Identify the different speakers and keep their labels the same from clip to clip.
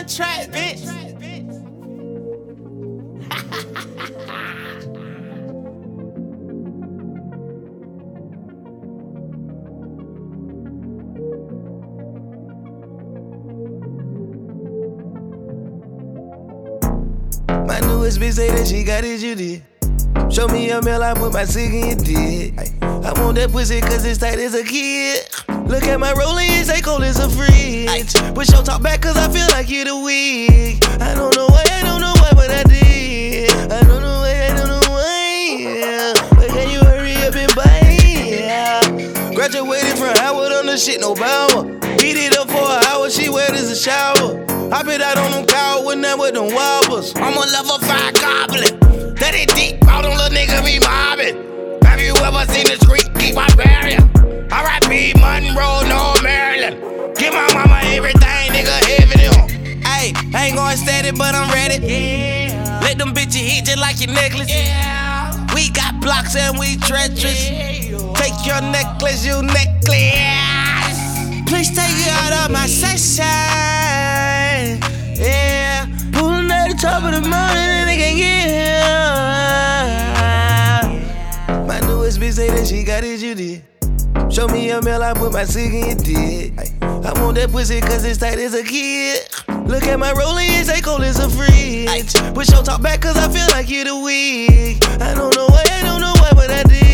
Speaker 1: one track, bitch.
Speaker 2: My newest bitch say that she got it, you did. Show me your meal, I put my cig in your dick. I want that pussy cause it's tight as a kid. Look at my rolling, it's say cold as a fridge. Push your talk back cause I feel like The shit, no bower. Beat it up for an hour, she wet as a shower. I been out on them cow with them with them wobblers.
Speaker 3: I'm a level five goblin. That it deep out on little niggas be mobbing. Have you ever seen the street keep my barrier? R.I.P. Monroe, no Maryland. Give my mama everything, nigga, heavy on.
Speaker 2: Ayy, I ain't going steady, but I'm ready.
Speaker 3: Yeah,
Speaker 2: Let them bitches hit just like your necklace.
Speaker 3: yeah.
Speaker 2: We got blocks and we treacherous. Take your necklace, you necklace. My session. Yeah, pulling at the top of the mountain and they can't get here. My newest bitch say that she got it, you did. Show me a meal, I put my cig in your dick. I want that pussy cause it's tight as a kid. Look at my rolling, it's say cold as a fridge. Push your talk back cause I feel like you the weak. I don't know why, I don't know why, but I did.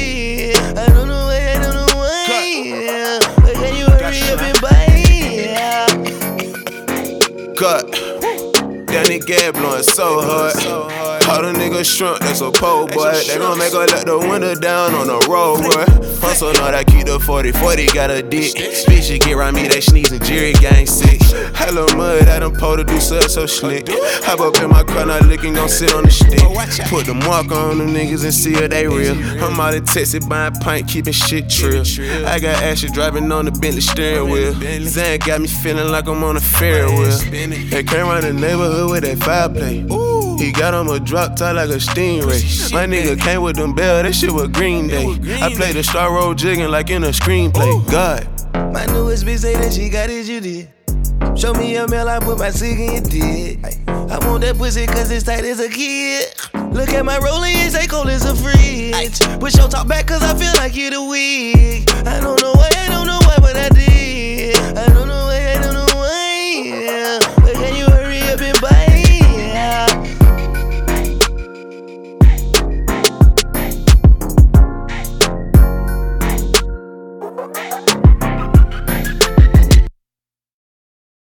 Speaker 4: Cut. That nigga blowing so hard. All the niggas shrunk, that's a pole boy. They gon' make her let the window down on the road, boy. Hustle, know that keep the 40 40 got a dick. Bitch, you get around me, they sneezing, Jerry gang sick. Hello, mud, I done pulled to do such so slick. Hop up in my car, not licking, gon' sit on the stick. Put the mark on them niggas and see if they real. I'm out in Texas buying pint, keeping shit trill. I got Asher driving on the Bentley steering wheel. Zan got me feeling like I'm on a wheel. They came around the neighborhood with that fireplace. He got on a drop top like a stingray. My nigga came with them bell, that shit was Green Day. I played the star roll jigging like in a screenplay. God.
Speaker 2: My newest bitch say that she got it, you did. Show me a meal, I put my cig in your dick. I want that pussy cause it's tight as a kid. Look at my rolling, it's say cold as a fridge. Push your talk back cause I feel like you the weak. I don't know why,